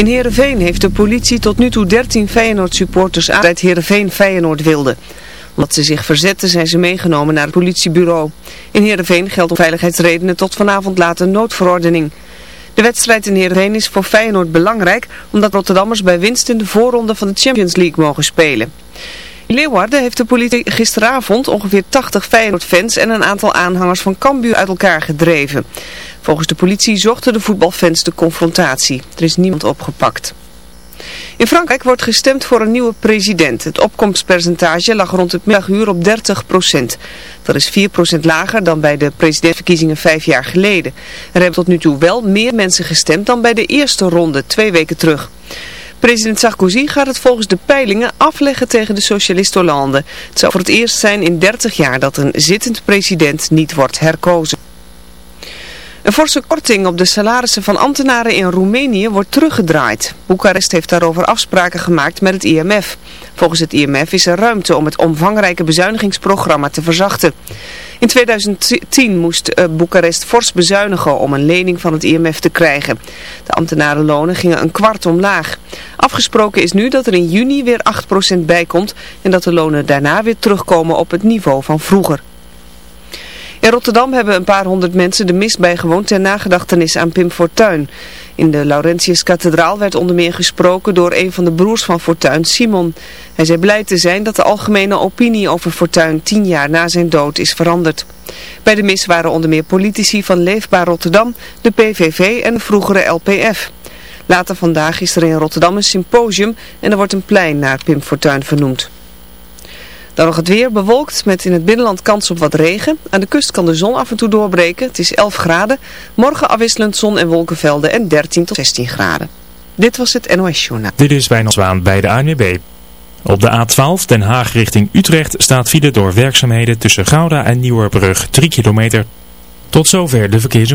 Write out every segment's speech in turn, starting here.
In Heerenveen heeft de politie tot nu toe 13 Feyenoord-supporters aan uit Heerenveen-Feyenoord wilde. Omdat ze zich verzetten zijn ze meegenomen naar het politiebureau. In Heerenveen geldt om veiligheidsredenen tot vanavond laat een noodverordening. De wedstrijd in Heerenveen is voor Feyenoord belangrijk omdat Rotterdammers bij winst in de voorronde van de Champions League mogen spelen. Leeuwarden heeft de politie gisteravond ongeveer 80 Feyenoord-fans en een aantal aanhangers van Cambuur uit elkaar gedreven. Volgens de politie zochten de voetbalfans de confrontatie. Er is niemand opgepakt. In Frankrijk wordt gestemd voor een nieuwe president. Het opkomstpercentage lag rond het middaguur op 30 procent. Dat is 4 procent lager dan bij de presidentsverkiezingen vijf jaar geleden. Er hebben tot nu toe wel meer mensen gestemd dan bij de eerste ronde, twee weken terug. President Sarkozy gaat het volgens de peilingen afleggen tegen de socialist Hollande. Het zou voor het eerst zijn in 30 jaar dat een zittend president niet wordt herkozen. Een forse korting op de salarissen van ambtenaren in Roemenië wordt teruggedraaid. Boekarest heeft daarover afspraken gemaakt met het IMF. Volgens het IMF is er ruimte om het omvangrijke bezuinigingsprogramma te verzachten. In 2010 moest eh, Boekarest fors bezuinigen om een lening van het IMF te krijgen. De ambtenarenlonen gingen een kwart omlaag. Afgesproken is nu dat er in juni weer 8% bijkomt en dat de lonen daarna weer terugkomen op het niveau van vroeger. In Rotterdam hebben een paar honderd mensen de mis bijgewoond ter nagedachtenis aan Pim Fortuyn. In de Laurentiuskathedraal werd onder meer gesproken door een van de broers van Fortuyn, Simon. Hij zei blij te zijn dat de algemene opinie over Fortuyn tien jaar na zijn dood is veranderd. Bij de mis waren onder meer politici van Leefbaar Rotterdam, de PVV en de vroegere LPF. Later vandaag is er in Rotterdam een symposium en er wordt een plein naar Pim Fortuyn vernoemd. Dan nog het weer bewolkt met in het binnenland kans op wat regen. Aan de kust kan de zon af en toe doorbreken. Het is 11 graden. Morgen afwisselend zon en wolkenvelden en 13 tot 16 graden. Dit was het NOS Journaal. Dit is Wijnald Zwaan bij de ANWB. Op de A12 Den Haag richting Utrecht staat file door werkzaamheden tussen Gouda en Nieuwerbrug 3 kilometer. Tot zover de verkeers.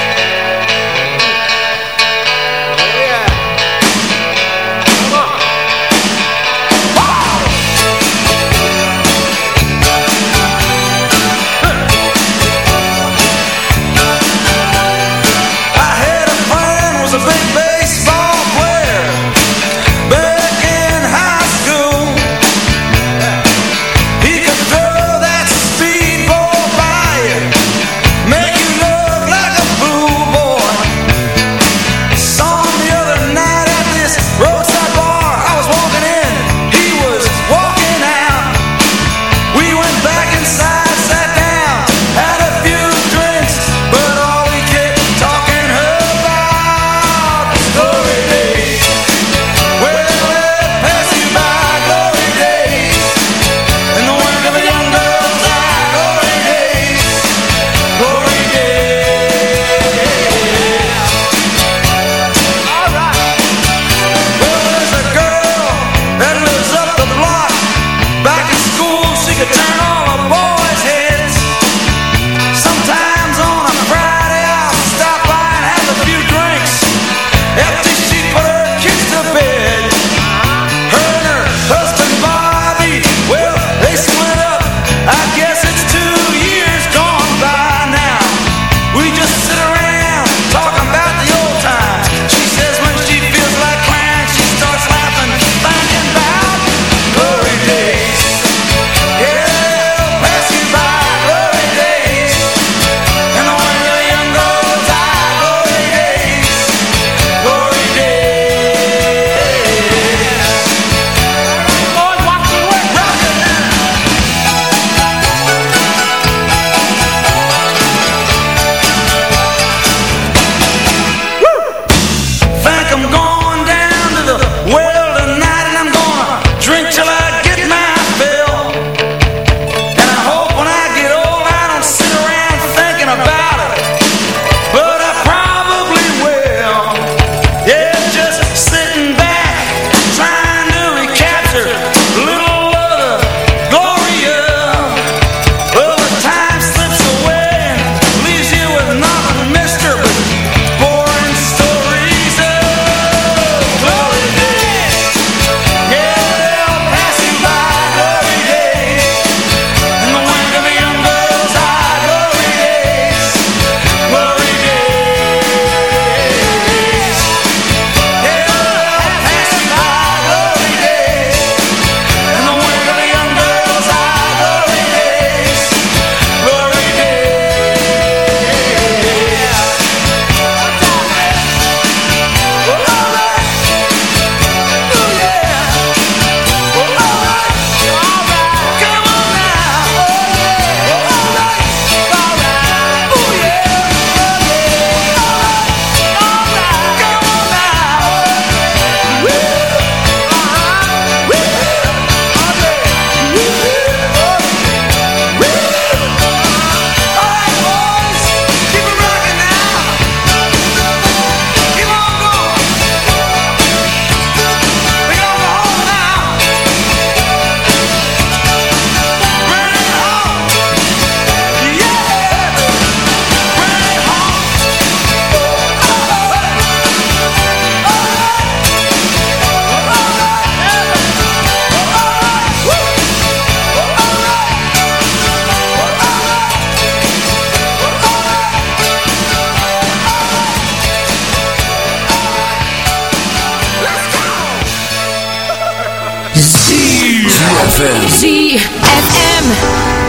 ZFM.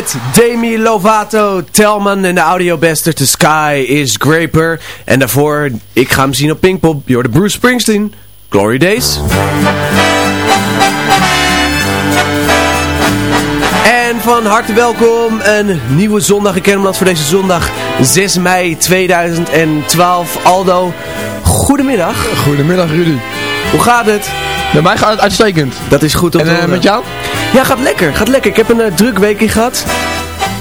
Met Demi Lovato, Telman en de audiobester The Sky is Graper. En daarvoor, ik ga hem zien op Pinkpop, je hoorde Bruce Springsteen, Glory Days. En van harte welkom, een nieuwe zondag in Kennemerland voor deze zondag 6 mei 2012. Aldo, goedemiddag. Goedemiddag Rudy. Hoe gaat het? Bij mij gaat het uitstekend. Dat is goed om En eh, met jou? Ja, gaat lekker, gaat lekker. Ik heb een eh, druk weekje gehad.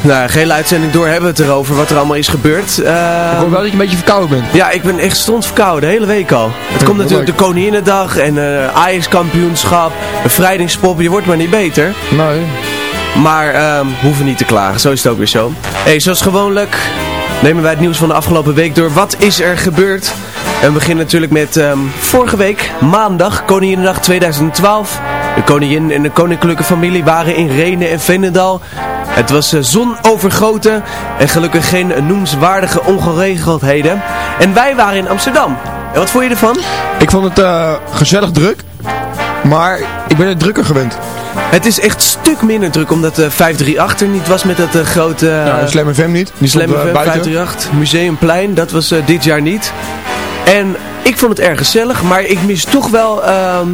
Nou, geen uitzending door hebben we het erover wat er allemaal is gebeurd. Eh, Ik hoor wel dat je een beetje verkouden bent. ja, ik ben echt stond verkouden, de hele week al. Het komt natuurlijk de. Koninginnedag en eh Ajax-kampioenschap, bevrijdingspop, je wordt maar niet beter. Nee. Maar ehm hoeven niet te klagen, zo is het ook weer zo. hey, zoals gewoonlijk nemen wij het nieuws van de afgelopen week door. Wat is er gebeurd? En we beginnen natuurlijk met ehm, vorige week, maandag, Koninginnedag 2012. De koningin en de koninklijke familie waren in Renen en Veenendaal. Het was eh, zonovergoten en gelukkig geen noemenswaardige ongeregeldheden. En wij waren in Amsterdam. En wat vond je ervan? Ik vond het eh, gezellig druk. Maar ik ben het drukker gewend. Het is echt een stuk minder druk omdat de 538 er niet was met dat eh, grote... eh, nou, Slam FM niet. Die Slam eh, FM buiten. 538, Museumplein, dat was dit jaar niet. En ik vond het erg gezellig, maar ik mis toch wel ehm,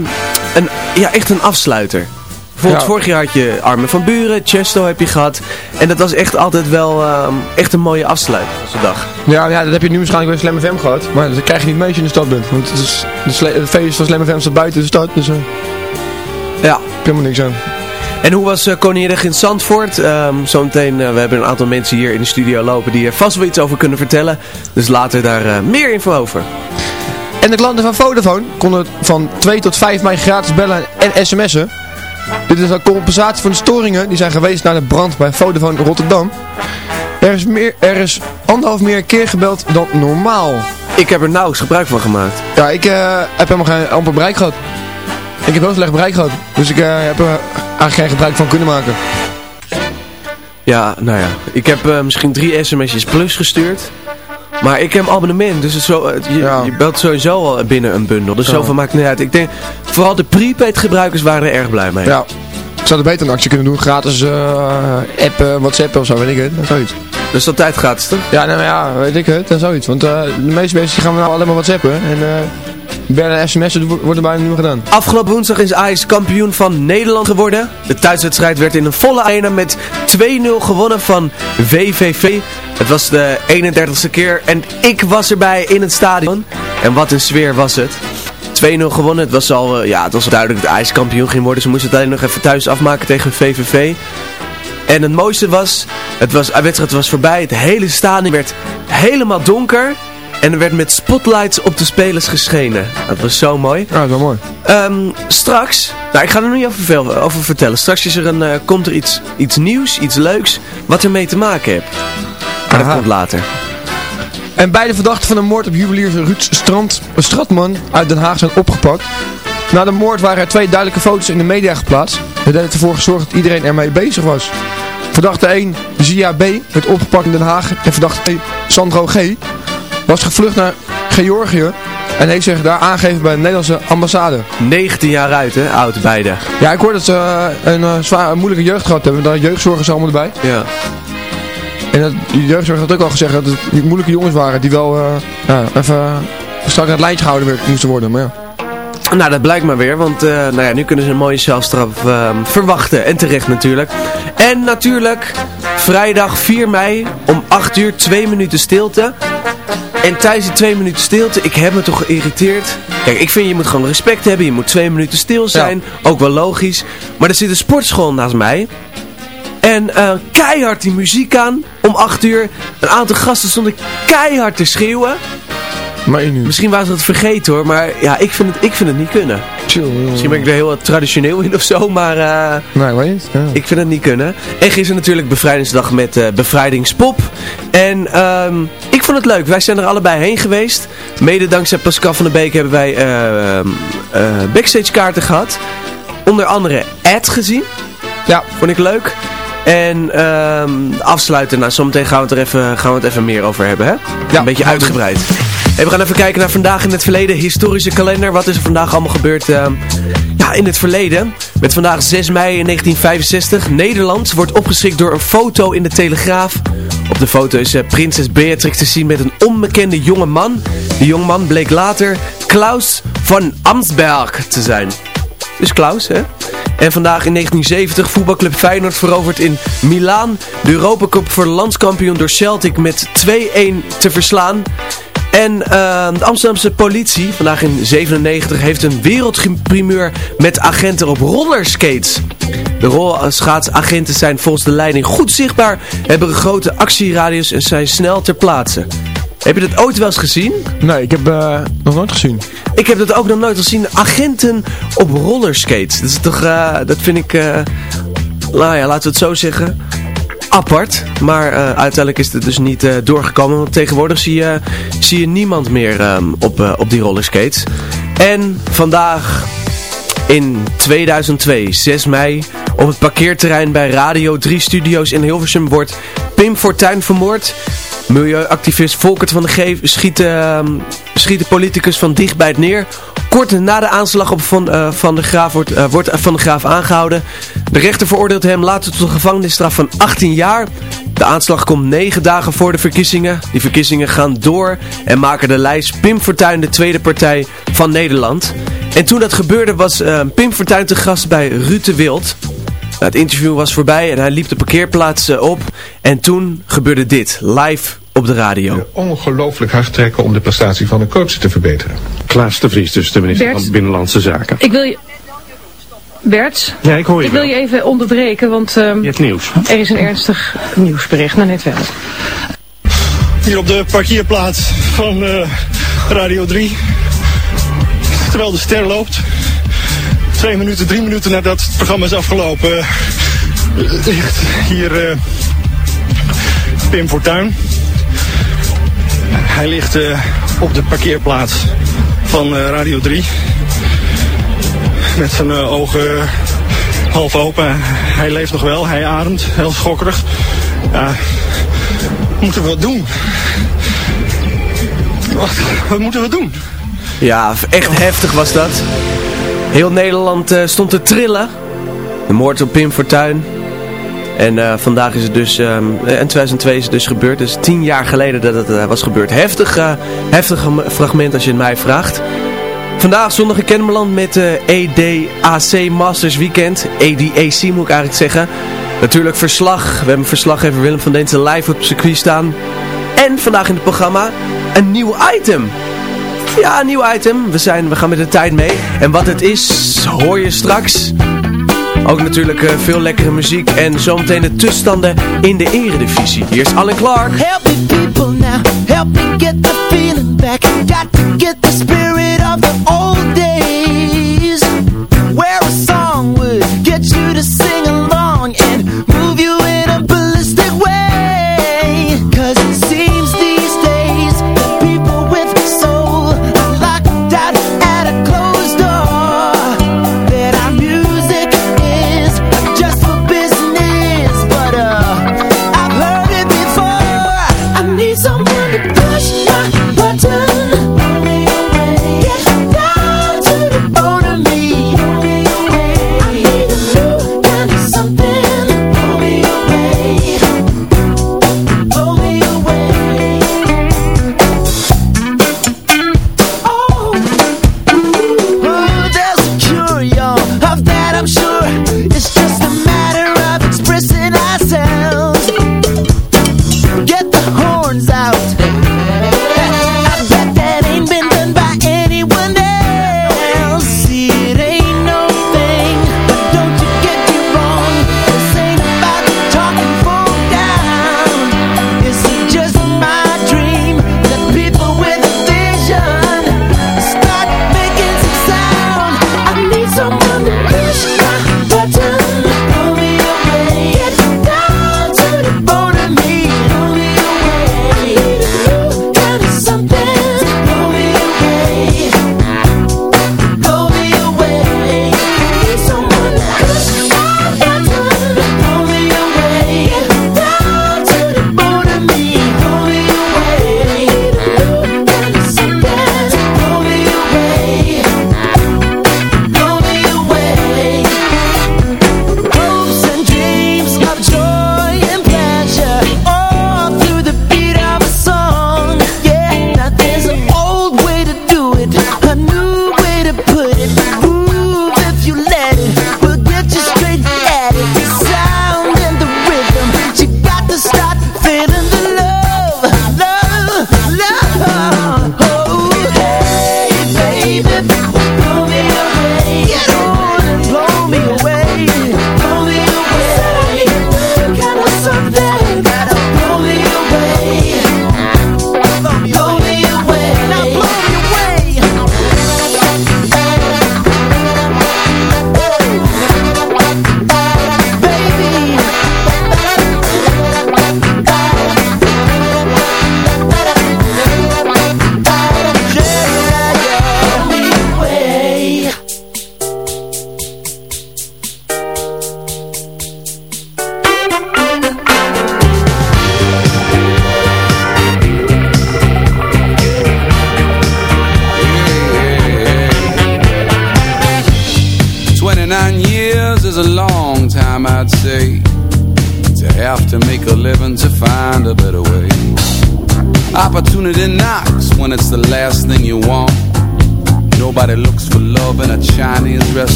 een, ja, echt een afsluiter. Bijvoorbeeld Ja. vorig jaar had je Armen van Buren, Chesto heb je gehad. En dat was echt altijd wel ehm, echt een mooie afsluiter van zo'n dag. Ja, ja, dat heb je nu waarschijnlijk bij Slam FM gehad. Maar dat krijg je niet mee als je in de stad bent. Want het, is, de feest van Slam FM staat buiten de stad. Dus eh, Ja. heb helemaal niks aan. En hoe was uh, Koninginnedag in Zandvoort? Ehm zometeen, eh, we hebben een aantal mensen hier in de studio lopen die er vast wel iets over kunnen vertellen. Dus later daar eh, meer info over. En de klanten van Vodafone konden van 2 tot 5 mei gratis bellen en sms'en. Dit is een compensatie van de storingen die zijn geweest na de brand bij Vodafone Rotterdam. Er is, meer, er is anderhalf meer keer gebeld dan normaal. Ik heb er nauwelijks gebruik van gemaakt. Ja, ik eh, heb helemaal geen amper bereik gehad. Ik heb heel slecht bereik gehad. Dus ik eh, heb eigenlijk geen gebruik van kunnen maken. Ja, nou ja. Ik heb eh, misschien drie sms'jes plus gestuurd. Maar ik heb een abonnement, dus het zo, het- je, Ja. je belt sowieso al binnen een bundel. Dus Ja. zoveel maakt niet uit. Ik denk, vooral de prepaid gebruikers waren er erg blij mee. Ja. Ik zou er beter een actie kunnen doen. Gratis eh appen, whatsappen of zo, weet ik het. Dat zoiets. Dus dat tijd gratis toch? Ja, nou ja, weet ik het. Is zoiets. Want eh, de meeste mensen gaan nou alleen maar whatsappen. En eh bellen en sms'en wo- worden bijna niet meer gedaan. Afgelopen woensdag is Ajax kampioen van Nederland geworden. De thuiswedstrijd werd in een volle arena met 2-0 gewonnen van VVV. Het was de 31ste keer en ik was erbij in het stadion. En wat een sfeer was het. 2-0 gewonnen. Het was al eh, ja, het was duidelijk dat Ajax kampioen ging worden. Ze moesten het alleen nog even thuis afmaken tegen VVV. En het mooiste was, het was, de wedstrijd was voorbij. Het hele stadion werd helemaal donker. En er werd met spotlights op de spelers geschenen. Dat was zo mooi. Ja, dat mooi. Ehm, straks, nou ik ga er nog niet over, veel, over vertellen. Straks is er een, eh, komt er iets, iets nieuws, iets leuks, wat ermee te maken heeft. Maar dat komt later. En beide verdachten van de moord op juwelier Ruud Strand, Stratman uit Den Haag zijn opgepakt. Na de moord waren er twee duidelijke foto's in de media geplaatst. Dat heeft ervoor gezorgd dat iedereen ermee bezig was. Verdachte 1, Zia B, werd opgepakt in Den Haag. En verdachte 2, Sandro G, was gevlucht naar Georgië. En heeft zich daar aangegeven bij de Nederlandse ambassade. 19 jaar uit, hè, oud beide. Ja, ik hoor dat ze eh, een eh, zwaar, een moeilijke jeugd gehad hebben. Daar jeugdzorgers allemaal erbij. Ja. En dat, die jeugdzorg had ook al gezegd dat het die moeilijke jongens waren die wel eh, ja, even uh, strak aan het lijntje gehouden moesten worden. Maar ja. Nou, dat blijkt maar weer, want nou ja, nu kunnen ze een mooie zelfstraf ehm, verwachten. En terecht natuurlijk. En natuurlijk, vrijdag 4 mei om 8 uur 2 minuten stilte. En tijdens die 2 minuten stilte, ik heb me toch geïrriteerd. Kijk, ik vind je moet gewoon respect hebben. Je moet 2 minuten stil zijn. Ook wel logisch. Maar er zit een sportschool naast mij. En eh, keihard die muziek aan. Om 8 uur. Een aantal gasten stonden keihard te schreeuwen. Maar uur. Misschien waren ze het vergeten hoor, maar ja, ik vind het, ik vind het niet kunnen. Misschien ben ik er heel wat traditioneel in of zo, maar eh, Nee, weet je niet. Ja. ik vind het niet kunnen. En gisteren natuurlijk bevrijdingsdag met eh, bevrijdingspop. En ehm, ik vond het leuk. Wij zijn er allebei heen geweest. Mede dankzij Pascal van der Beek hebben wij eh, eh, backstage kaarten gehad. Onder andere Ed gezien. Ja. Vond ik leuk. En ehm, afsluiten, nou zometeen gaan we, het er even, gaan we het even meer over hebben hè? Ja. Een beetje uitgebreid. Hey, we gaan even kijken naar vandaag in het verleden. Historische kalender. Wat is er vandaag allemaal gebeurd ehm, ja, in het verleden? Met vandaag 6 mei 1965. Nederland wordt opgeschrikt door een foto in de Telegraaf. Op de foto is eh, prinses Beatrix te zien met een onbekende jonge man. Die jongeman bleek later Klaus van Amsberg te zijn. Dus Klaus, hè? En vandaag in 1970 voetbalclub Feyenoord verovert in Milaan de Europa Cup voor landskampioen door Celtic met 2-1 te verslaan. En eh, de Amsterdamse politie, vandaag in 97, heeft een wereldprimeur met agenten op rollerskates. De rolschaatsagenten zijn volgens de leiding goed zichtbaar, hebben een grote actieradius en zijn snel ter plaatse. Heb je dat ooit wel eens gezien? Nee, ik heb eh, nog nooit gezien. Ik heb dat ook nog nooit gezien. Agenten op rollerskates. Dat is toch, eh, dat vind ik, eh, nou ja, laten we het zo zeggen, apart. Maar eh, uiteindelijk is het dus niet eh, doorgekomen. Want tegenwoordig zie je, zie je niemand meer ehm, op, eh, op die rollerskates. En vandaag in 2002, 6 mei, op het parkeerterrein bij Radio 3 Studios in Hilversum wordt Pim Fortuyn vermoord. Milieuactivist Volkert van de Geef schiet, ehm, schiet de politicus van dichtbij het neer. Kort na de aanslag op van, eh, van, de Graaf wordt, eh, wordt Van de Graaf aangehouden. De rechter veroordeelt hem later tot een gevangenisstraf van 18 jaar. De aanslag komt 9 dagen voor de verkiezingen. Die verkiezingen gaan door en maken de lijst Pim Fortuyn de tweede partij van Nederland. En toen dat gebeurde was eh, Pim Fortuyn te gast bij Ruud Wild. Nou, het interview was voorbij en hij liep de parkeerplaats op. En toen gebeurde dit, live op de radio. Ongelooflijk hard trekken om de prestatie van de coach te verbeteren. Klaas de Vries dus, de minister van Binnenlandse Zaken. Ik wil je... Bert, ja, ik, hoor je ik wil je even onderbreken, want je ehm, hebt nieuws. er is een ernstig nieuwsbericht, naar net wel. Hier op de parkeerplaats van eh, Radio 3, terwijl de ster loopt, twee minuten, drie minuten nadat het programma is afgelopen, eh, ligt hier uh, Pim Fortuyn. Hij ligt eh, op de parkeerplaats van eh, Radio 3. Met zijn eh, ogen half open. Hij leeft nog wel, hij ademt, heel schokkerig. Ja, moeten we wat doen? Wat, moeten we doen? Ja, echt heftig was dat. Heel Nederland stond te trillen. De moord op Pim Fortuyn. En eh, vandaag is het dus, um, in 2002 is het dus gebeurd, dus tien jaar geleden dat het eh, was gebeurd. Heftig, heftig fragment als je het mij vraagt. Vandaag zondag in Kennemerland met EDAC Masters Weekend. EDAC moet ik eigenlijk zeggen. Natuurlijk verslag. We hebben verslaggever Willem van Deense live op het circuit staan. En vandaag in het programma een nieuw item. Ja, een nieuw item. We, zijn, we gaan met de tijd mee. En wat het is, hoor je straks. Ook natuurlijk eh, veel lekkere muziek en zometeen de tussenstanden in de eredivisie. Hier is Alan Clark. Help me people now, help me get the feeling back. Got to get the spirit.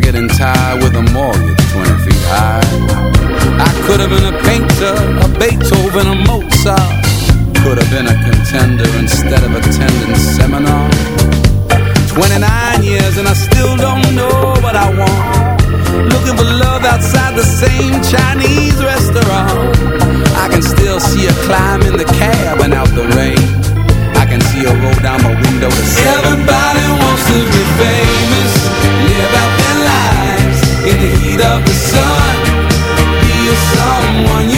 Jacket and tie with a mortgage 20 feet high. I could have been a painter, a Beethoven, a Mozart. Could have been a contender instead of attending seminar. 29 years and I still don't know what I want. Looking for love outside the same Chinese restaurant. I can still see her climb in the cab and out the rain. I can see her roll down my window Everybody wants to be famous, of the sun. Be someone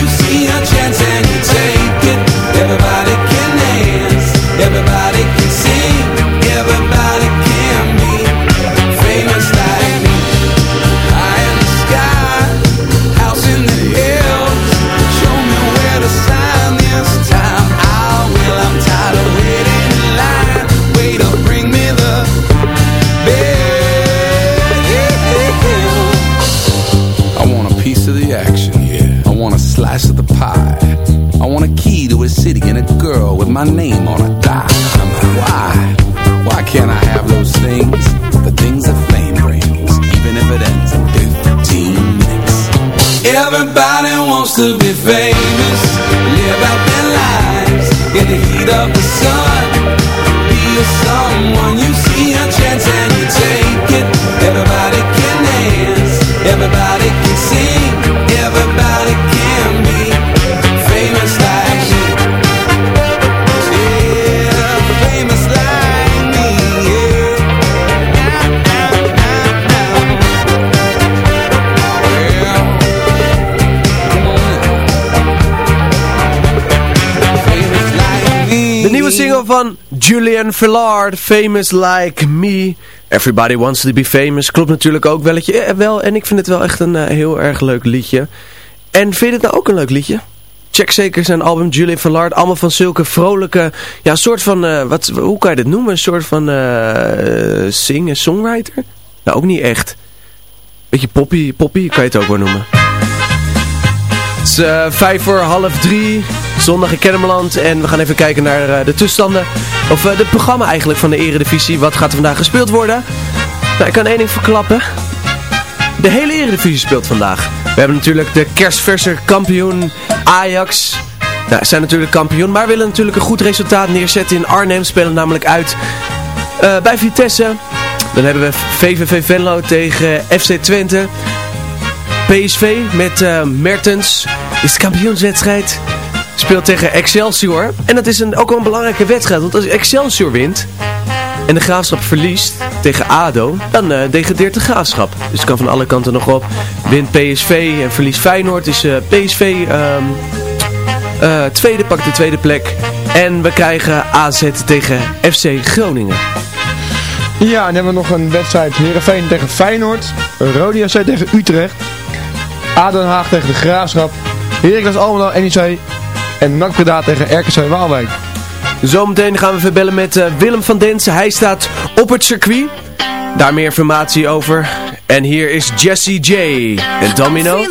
van Julian Villard, Famous Like Me. Everybody Wants to Be Famous. Klopt natuurlijk ook welletje, eh, wel. En ik vind het wel echt een eh, heel erg leuk liedje. En vind je het nou ook een leuk liedje? Check zeker zijn album Julian Villard. Allemaal van zulke vrolijke... Ja, soort van... eh, wat, hoe kan je dit noemen? Een soort van... sing- songwriter? Nou, ook niet echt. Beetje poppy, poppy kan je het ook wel noemen. Het is eh, vijf voor half drie, zondag in Kennemerland. En we gaan even kijken naar eh, de toestanden. Of het programma eigenlijk van de Eredivisie. Wat gaat er vandaag gespeeld worden? Nou, ik kan één ding verklappen. De hele Eredivisie speelt vandaag. We hebben natuurlijk de kerstverse kampioen Ajax. Nou, zijn natuurlijk kampioen, maar willen natuurlijk een goed resultaat neerzetten in Arnhem. Spelen namelijk uit eh, bij Vitesse. Dan hebben we VVV Venlo tegen FC Twente. PSV met eh, Mertens is de kampioenswedstrijd. Speelt tegen Excelsior. En dat is een, ook wel een belangrijke wedstrijd. Want als Excelsior wint en de Graafschap verliest tegen ADO, dan eh, degradeert de Graafschap. Dus het kan van alle kanten nog op. Wint PSV en verliest Feyenoord is eh, PSV ehm, eh, tweede, pakt de tweede plek. En we krijgen AZ tegen FC Groningen. Ja, en dan hebben we nog een wedstrijd Heerenveen tegen Feyenoord. Rode JC tegen Utrecht. ADO Den Haag tegen de Graafschap. Heracles Almelo NEC. En NAC Breda tegen RKC Waalwijk. Zometeen gaan we verbellen met eh, Willem van Densen. Hij staat op het circuit. Daar meer informatie over. En hier is Jesse J. En Domino.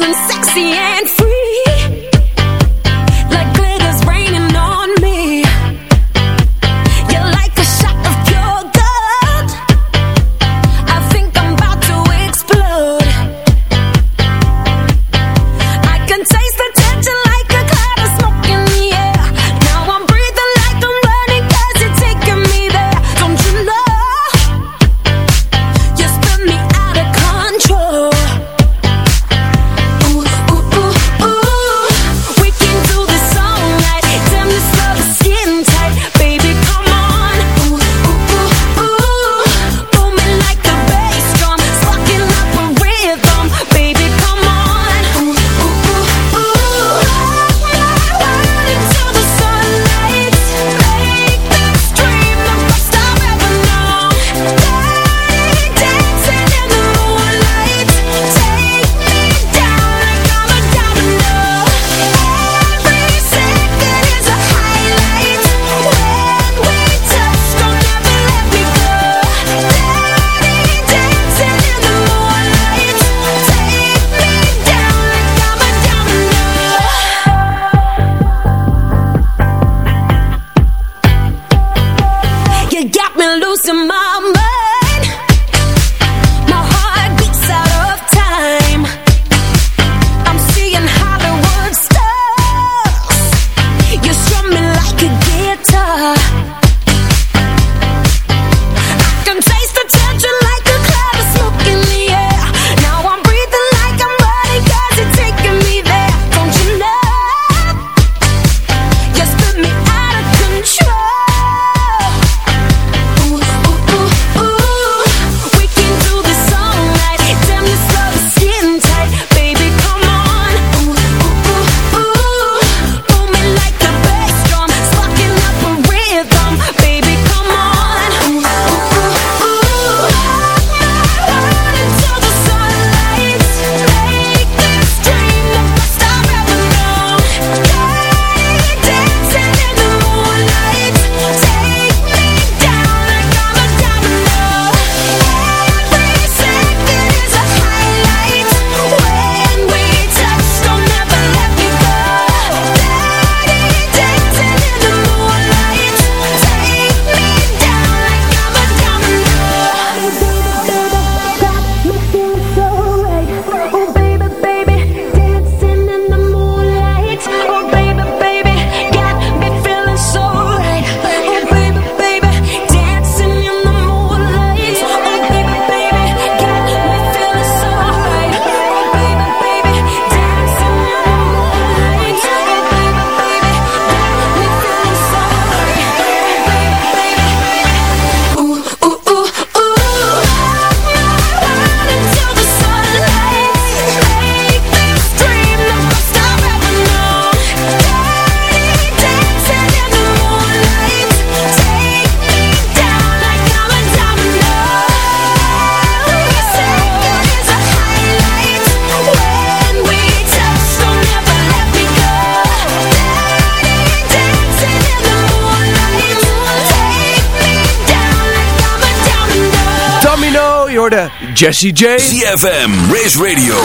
Jesse J. CFM, Race Radio,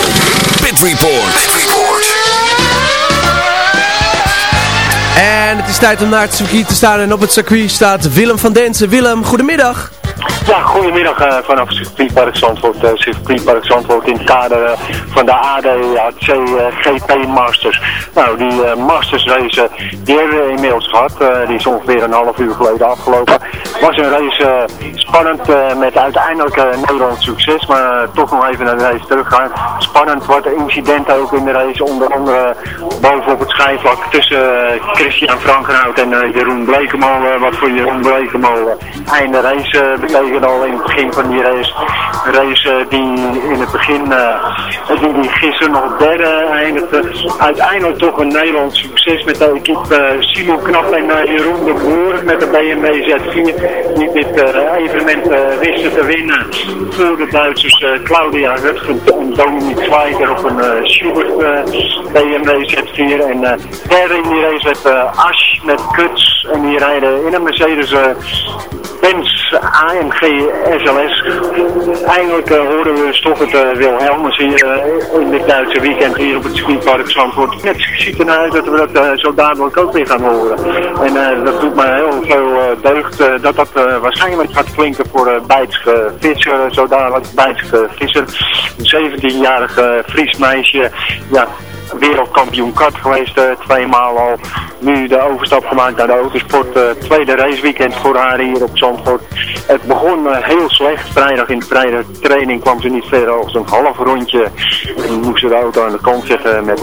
Pit Report. Pit Report. En het is tijd om naar het circuit te staan. En op het circuit staat Willem van Densen. Willem, goedemiddag. Ja, goedemiddag uh, vanaf circuitpark Zandvoort. Uh, circuitpark Zandvoort in het kader uh, van de ADAC GP Masters. Nou, die Masters race die hebben we inmiddels gehad. die is ongeveer een half uur geleden afgelopen. Was een race spannend met uiteindelijk Nederlands succes. Maar toch nog even naar de race teruggaan. Spannend wat incidenten ook in de race. Onder andere bovenop het schijfvlak tussen Christian Frankenhout en Jeroen Blekemolen. wat voor Jeroen Blekemolen einde race betekent al in het begin van die race. Een race eh, die in het begin, uh, die, die gisteren nog derde eindigde. Uiteindelijk toch een Nederlands succes met de equipe uh, Simon Knap en Jeroen de Boer met de BMW Z4. Die dit evenement wisten te winnen voor de Duitsers Claudia Rutgent en Dominique Zweiger op een Schubert BMW Z4. En derde in die race werd Asch met Kuts en die rijden in een Mercedes Benz AMG SLS. Eindelijk uh, hoorden we Stoffert uh, Wilhelmus hier uh, in dit Duitse weekend hier op het circuitpark Zandvoort. Net ziet uit dat we dat zo dadelijk ook weer gaan horen. En dat doet me heel veel deugd dat dat waarschijnlijk gaat klinken voor uh, Bijtske Visser, zo dadelijk Bijtske Visser. Een 17-jarige Fries meisje, ja, wereldkampioen kart geweest, uh, tweemaal al. Nu de overstap gemaakt naar de autosport. Uh, tweede raceweekend voor haar hier op Zandvoort. Het begon uh, heel slecht. Vrijdag in de vrije training kwam ze niet verder als een half rondje. En moest de auto aan de kant zetten met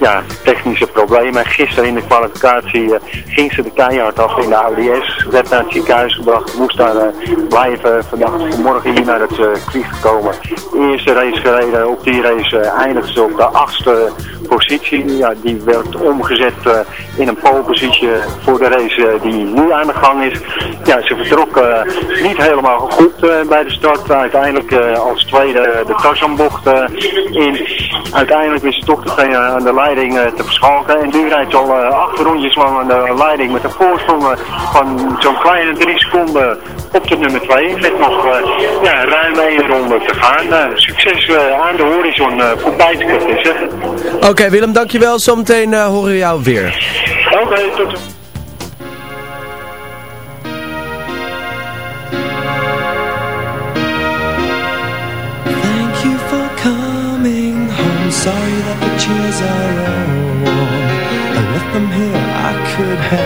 ja, technische problemen. Gisteren in de kwalificatie ging ze de keihard af in de Audi S. Werd naar het ziekenhuis gebracht. Moest daar blijven. Vandaag morgen hier naar het circuit gekomen. Eerste race gereden. Op die race eindigde ze op de achtste positie. Ja, die werd omgezet uh, in een polepositie voor de race uh, die nu aan de gang is. Ja, ze vertrok uh, niet helemaal goed bij de start. Uiteindelijk als tweede de Tarzanbocht in. Uiteindelijk is ze toch degene aan de leiding te verschalken. En nu rijdt al acht rondjes lang aan de leiding met een voorsprong van zo'n kleine drie seconden op de nummer 2. Met nog ja, ruim één ronde te gaan. succes aan de horizon voorbij te kunnen zeggen. Oké okay, Willem, dankjewel. Zometeen uh, horen we jou weer. Oké, okay, tot ziens. Thank you for coming home. Sorry that the chairs are all warm. I left them here, I could have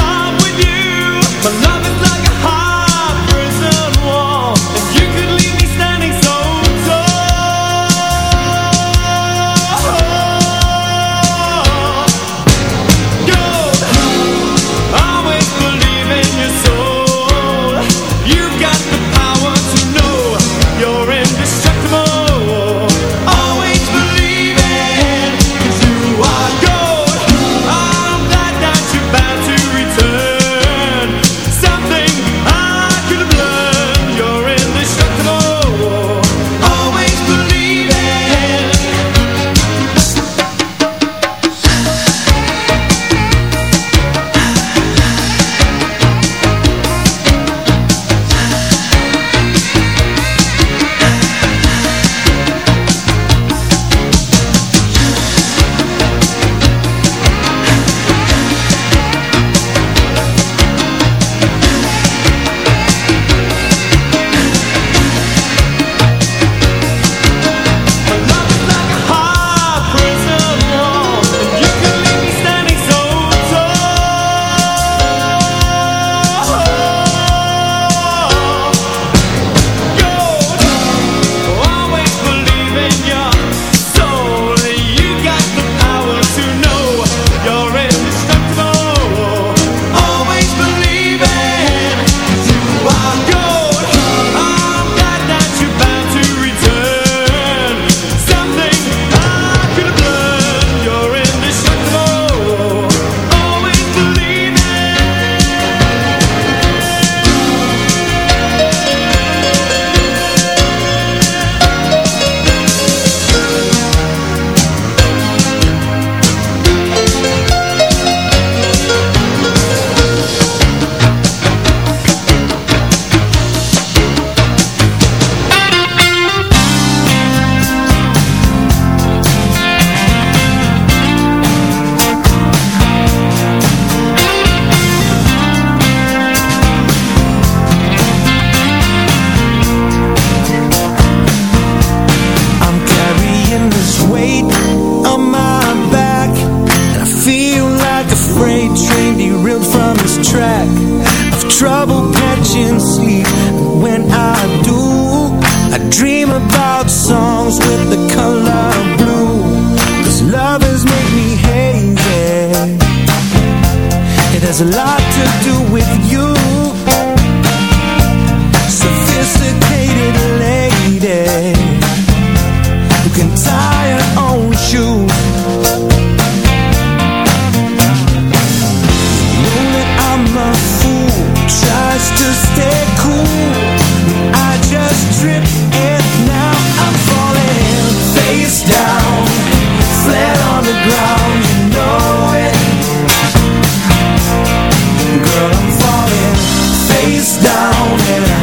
down and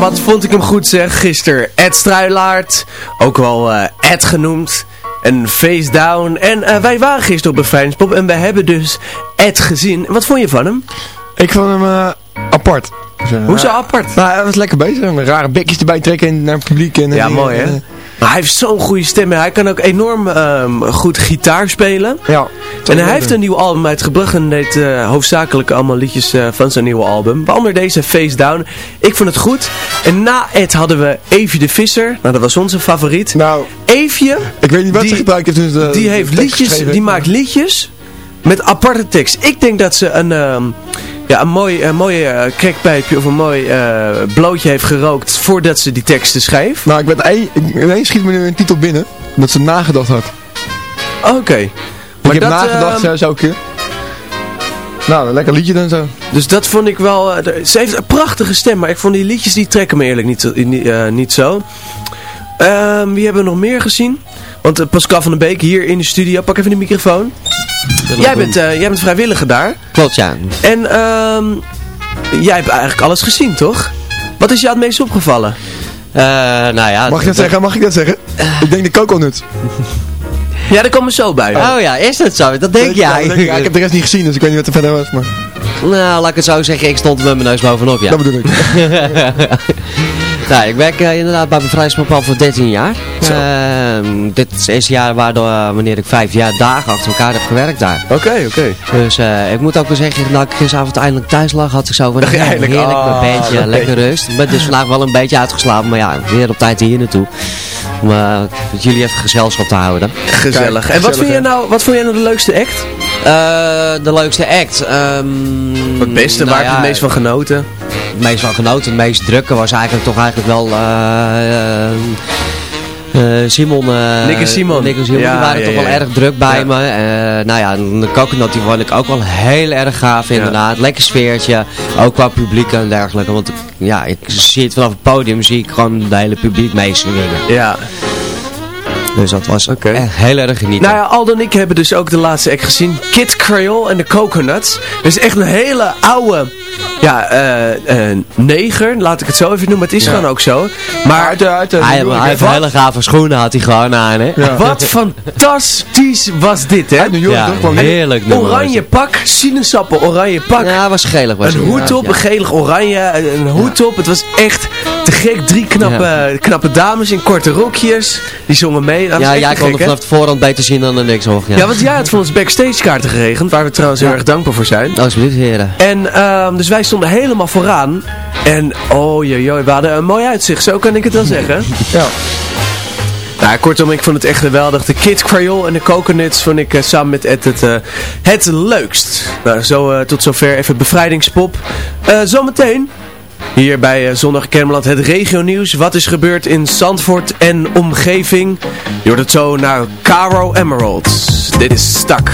wat vond ik hem goed zeg, gisteren Ed Struilaert, ook wel eh, Ed genoemd. En Face Down. En eh, wij waren gisteren op een Vrijdenspop en we hebben dus Ed gezien. Wat vond je van hem? Ik vond hem eh, apart. Hoezo apart? Nou, hij was lekker bezig. Rare bekjes erbij trekken naar het publiek. En, Ja, en- mooi hè? Maar hij heeft zo'n goede stem. Hij kan ook enorm ehm, goed gitaar spelen. Ja. En hij heeft een nieuw album uitgebracht en deed eh, hoofdzakelijk allemaal liedjes eh, van zijn nieuwe album. Waaronder deze Face Down. Ik vond het goed. En na Ed hadden we Evie de Visser. Nou, dat was onze favoriet. Nou, Evie, ik weet niet wat Die- ze gebruikt heeft. Dus de, die heeft liedjes, geschreven. die maakt liedjes met aparte tekst. Ik denk dat ze een, ehm, ja, een mooi, een mooi eh, crackpijpje of een mooi eh, blootje heeft gerookt voordat ze die teksten schreef. Nou, ik ik, ineens schiet me nu een titel binnen. Dat ze nagedacht had. Oké. ik Maar heb dat, nagedacht uh, zo keer. Nou, een lekker liedje dan zo. Dus dat vond ik wel... eh, ze heeft een prachtige stem, maar ik vond die liedjes die trekken me eerlijk niet, zo- niet, eh, niet zo. Ehm, wie hebben we nog meer gezien? Want eh, Pascal van den Beek hier in de studio. Pak even de microfoon. Jij bent, eh, jij bent vrijwilliger daar. Klopt, ja. En ehm, jij hebt eigenlijk alles gezien, toch? Wat is jou het meest opgevallen? Eh, nou ja. Mag ik dat zeggen? Mag ik dat zeggen? Ik denk de coconut. Ja, daar komen we zo bij. Oh ja, is dat zo? Dat denk jij. ik, denk- ja, ik heb de rest niet gezien, dus ik weet niet wat er verder was. Maar Nou, laat ik het zo zeggen. Ik stond er met mijn neus bovenop, ja. dat bedoel ik. nou, ik werk eh, inderdaad bij Bevrijdingspop al voor 13 jaar. Ehm, dit is het eerste jaar waardoor, eh, wanneer ik vijf jaar dagen achter elkaar heb gewerkt daar. Oké, oké. Dus eh, ik moet ook wel zeggen, dat ik gisteravond eindelijk thuis lag, had ik zo van, ja, heerlijk, mijn bandje, leuk. lekker rust. Ik ben dus vandaag wel een beetje uitgeslapen, maar ja, weer op tijd hier naartoe. Om jullie even gezelschap te houden. Gezellig. En wat, gezellig, vind je nou, wat vond jij nou de leukste act? Eh, de leukste act. ehm, Het beste, nou waar heb je ja, het meest van genoten? het meest van genoten, het meest drukke was eigenlijk toch eigenlijk wel eh, Simon. Nick en Simon. Nick en Simon, Ja, die waren ja, toch ja. wel erg druk bij Ja. me. Eh, nou ja, de Coconut die vond ik ook wel heel erg gaaf inderdaad. Lekker sfeertje, ook qua publiek en dergelijke. Want ja, ik zie het vanaf het podium, zie ik gewoon de hele publiek meeswingen. Ja. Dus dat was echt heel erg genieten. Nou ja, Aldo en ik hebben dus ook de laatste act gezien. Kid Creole en de Coconuts. Dat is echt een hele oude, ja, eh, eh, neger, laat ik het zo even noemen. Het is Ja. gewoon ook zo. Maar Uit de- uit de- hij, heeft- hij heeft hele gave schoenen had hij gewoon aan, hè? Wat fantastisch was dit, hè? New York, Ja, toch? Heerlijk nummer Oranje het. pak, sinaasappel, oranje pak. Ja, was gelig was een het. hoed op, Ja. een gelig oranje, een, een hoed op. Het was echt te gek. Drie knappe, knappe dames in korte rokjes. Die zongen mee. Dat Ja, jij kon gek, er hè? vanaf de voorhand beter zien dan de niks hoor. Ja, want jij had voor ons backstage kaarten geregend, waar we trouwens heel erg dankbaar voor zijn. Alsjeblieft, heren. En ehm, dus wij stonden helemaal vooraan. En oh jee, we hadden een mooi uitzicht, zo kan ik het wel zeggen. Ja. Nou, kortom, ik vond het echt geweldig. De Kid Creole en de Coconuts vond ik samen met Ed het, het leukst. Nou, zo, tot zover even bevrijdingspop. Zometeen, hier bij Zondag Kermeland, het regionieuws. Wat is gebeurd in Zandvoort en omgeving? Je hoort het zo naar Caro Emeralds. Dit is Stak.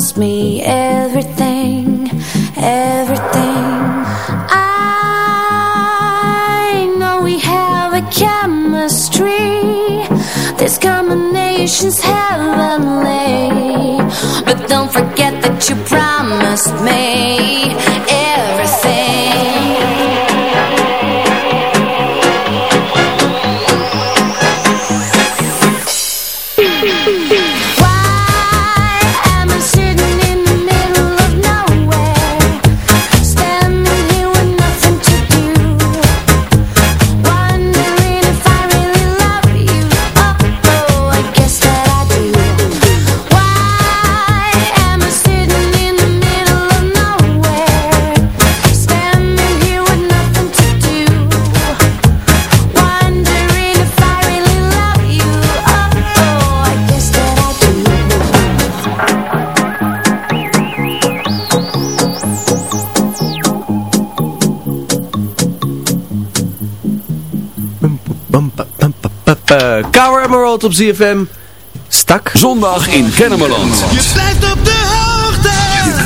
Promised me everything, everything. I know we have a chemistry. This combination's heavenly. But don't forget that you promised me Op ZFM. Stak. Zondag in Kennemerland. Je blijft op de hoogte.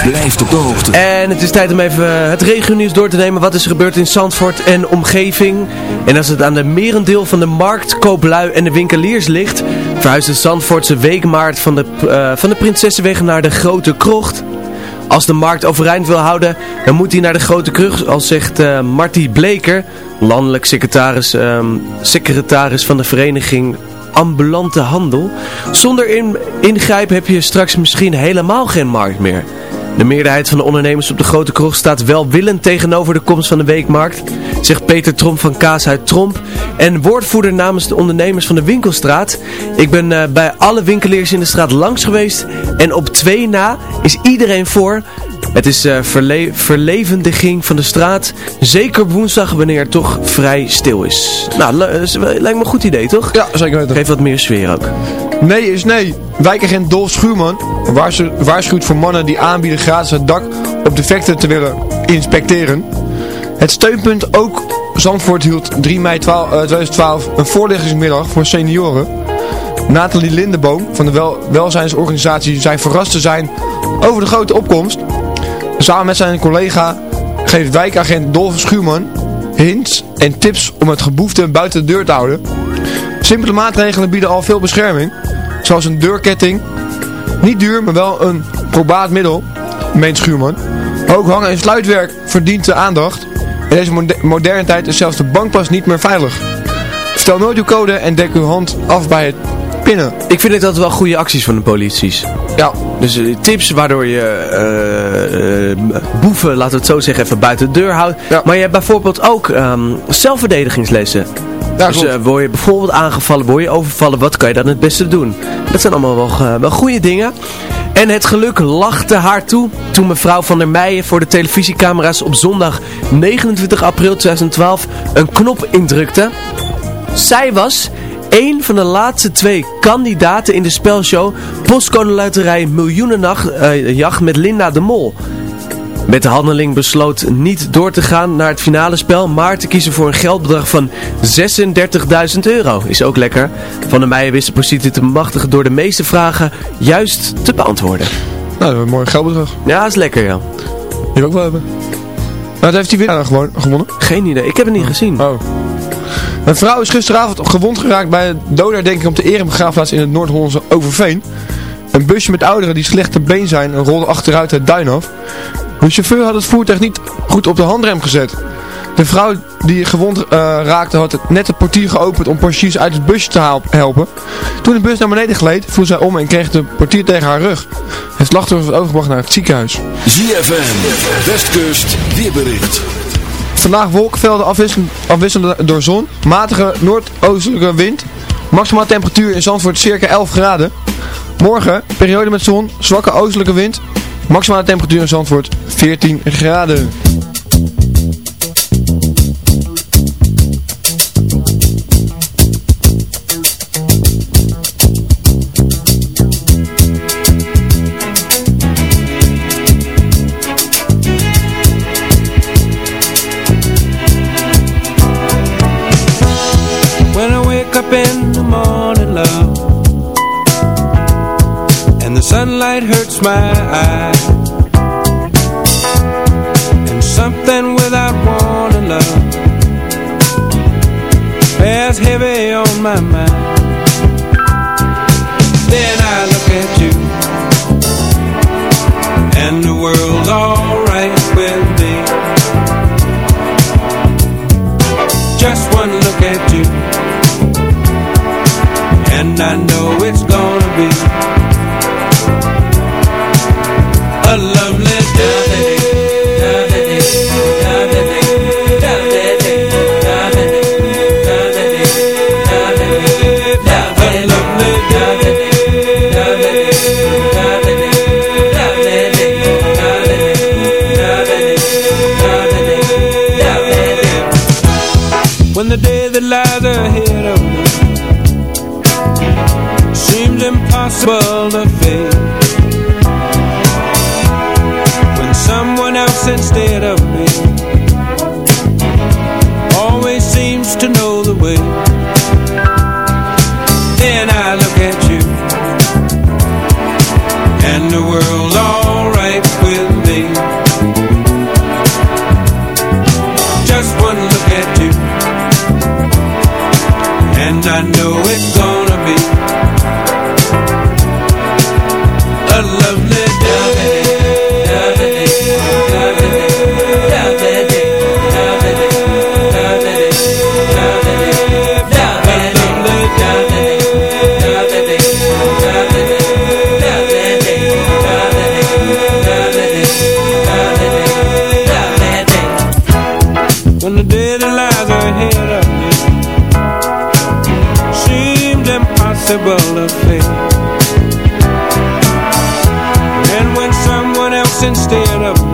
Je blijft op de hoogte. En het is tijd om even het regionieuws door te nemen. Wat is er gebeurd in Zandvoort en omgeving? En als het aan de merendeel van de markt, kooplui en de winkeliers ligt... Verhuist de Zandvoortse weekmarkt van de, eh, van de Prinsessenweg naar de Grote Krocht. Als de markt overeind wil houden, dan moet hij naar de Grote Krocht, al zegt eh Marty Bleker, landelijk secretaris, ehm, secretaris van de vereniging Ambulante Handel. Zonder in, ingrijpen heb je straks misschien helemaal geen markt meer. De meerderheid van de ondernemers op de Grote Krocht staat welwillend tegenover de komst van de weekmarkt, zegt Peter Tromp van Kaas Tromp. En woordvoerder namens de ondernemers van de winkelstraat. Ik ben eh, bij alle winkeliers in de straat langs geweest en op twee na is iedereen voor. Het is eh, verle verlevendiging van de straat, zeker op woensdag wanneer het toch vrij stil is. Nou, le- is- lijkt me een goed idee toch? Ja, zeker weten. Geeft wat meer sfeer ook. Nee is nee. Wijkagent Dolf Schuurman waarschu- waarschuwt voor mannen die aanbieden gratis het dak op defecten te willen inspecteren. Het steunpunt ook Zandvoort hield 3 mei 12, eh, 2012 een voorlichtingsmiddag voor senioren. Nathalie Lindeboom van de wel welzijnsorganisatie zei verrast te zijn over de grote opkomst. Samen met zijn collega geeft wijkagent Dolf Schuurman hints en tips om het geboefte buiten de deur te houden. Simpele maatregelen bieden al veel bescherming, zoals een deurketting. Niet duur, maar wel een probaat middel, meent Schuurman. Ook hangen en sluitwerk verdient de aandacht. In deze mode- moderne tijd is zelfs de bankpas niet meer veilig. Stel nooit uw code en dek uw hand af bij het pinnen. Ik vind het altijd wel goede acties van de polities. Ja. Dus eh, tips waardoor je eh, eh, boeven, laten we het zo zeggen, even buiten de deur houdt. Maar je hebt bijvoorbeeld ook ehm, zelfverdedigingslessen. dus word je bijvoorbeeld aangevallen, word je overvallen, wat kan je dan het beste doen? Dat zijn allemaal wel, wel goede dingen. En het geluk lachte haar toe toen mevrouw van der Meijen voor de televisiecamera's op zondag 29 april 2012 een knop indrukte. Zij was één van de laatste twee kandidaten in de spelshow Postcode Miljoenenjacht eh, jacht met Linda de Mol. Met de handeling besloot niet door te gaan naar het finale spel, maar te kiezen voor een geldbedrag van 36.000 euro. Is ook lekker. Van der Meijen wist de positie te bemachtigen door de meeste vragen juist te beantwoorden. Nou, een mooi geldbedrag. Ja, is lekker ja. Die wil ik wel hebben. Nou, dat heeft hij weer gewonnen. Geen idee, ik heb het niet gezien. Oh. Een vrouw is gisteravond gewond geraakt bij een dodenherdenking op de erebegraafplaats in het Noord-Hollandse Overveen. Een busje met ouderen die slecht te been zijn rolde achteruit het duin af. De chauffeur had het voertuig niet goed op de handrem gezet. De vrouw die gewond eh, raakte had het net het portier geopend om passagiers uit het busje te helpen. Toen de bus naar beneden gleed, viel zij om en kreeg de portier tegen haar rug. Het slachtoffer werd overgebracht naar het ziekenhuis. ZFM, Westkust, weerbericht. Vandaag wolkenvelden afwisselen, door zon. Matige noordoostelijke wind. Maximale temperatuur in Zandvoort circa 11 graden. Morgen periode met zon, zwakke oostelijke wind. Maximale temperatuur in Zandvoort 14 graden. Sunlight hurts my eyes. And something without warning, love Bears heavy on my mind. Then I look at you And the world's alright instead of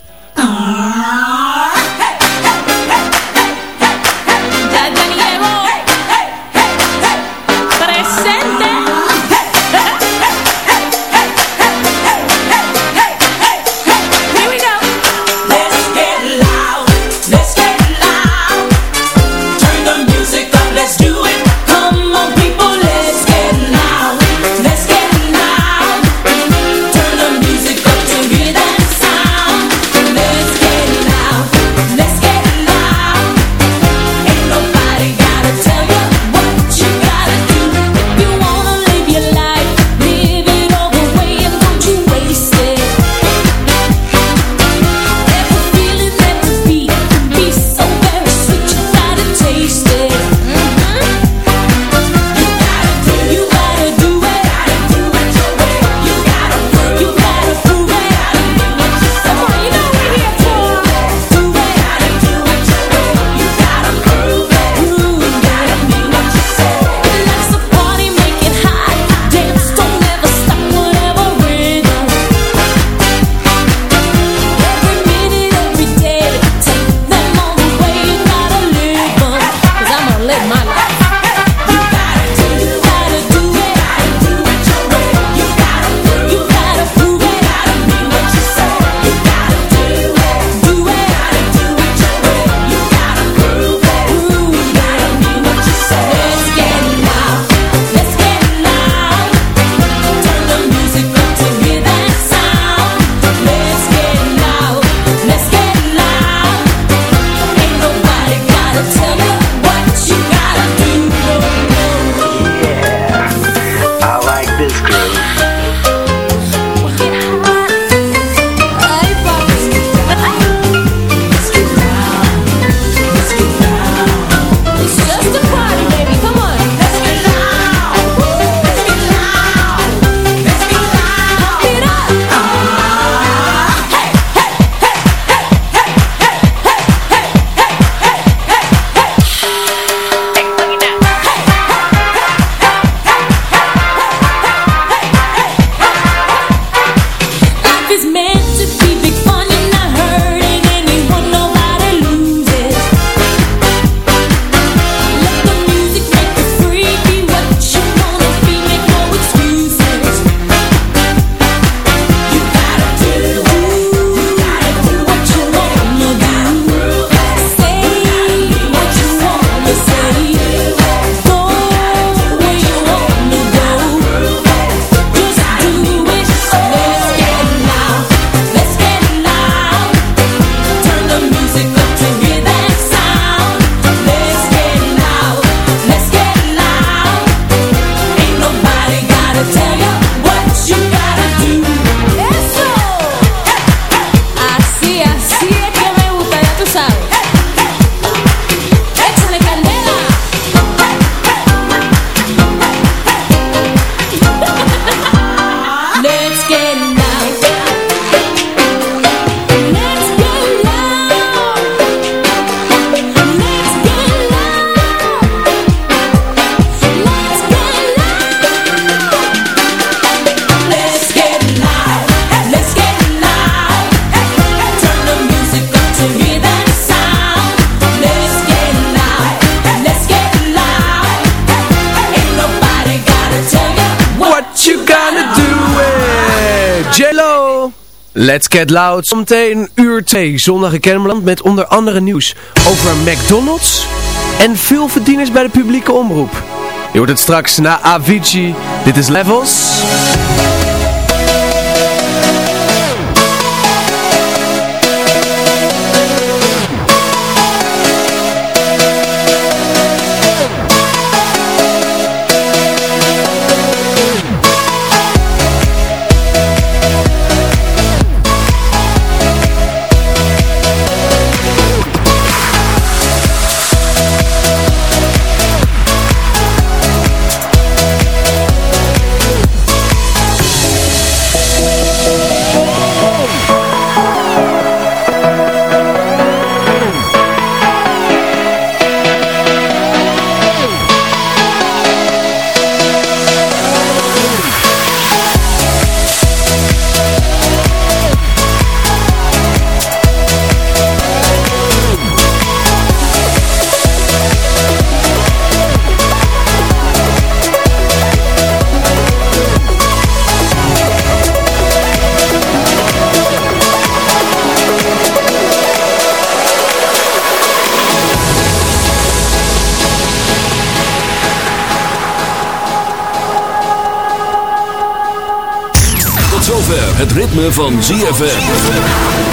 Loud. Zometeen uur 2, zondag in Kennemerland met onder andere nieuws over McDonald's en veel verdieners bij de publieke omroep. Je hoort het straks na Avicii. Dit is Levels. Het ritme van ZFM.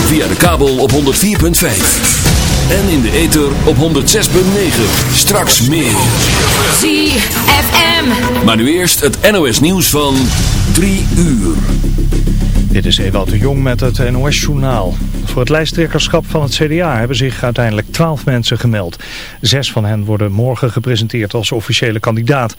Via de kabel op 104.5. En in de ether op 106.9. Straks meer. ZFM. Maar nu eerst het NOS nieuws van 3 uur. Dit is Ewout de Jong met het NOS-journaal. Voor het lijsttrekkerschap van het CDA hebben zich uiteindelijk 12 mensen gemeld. Zes van hen worden morgen gepresenteerd als officiële kandidaat.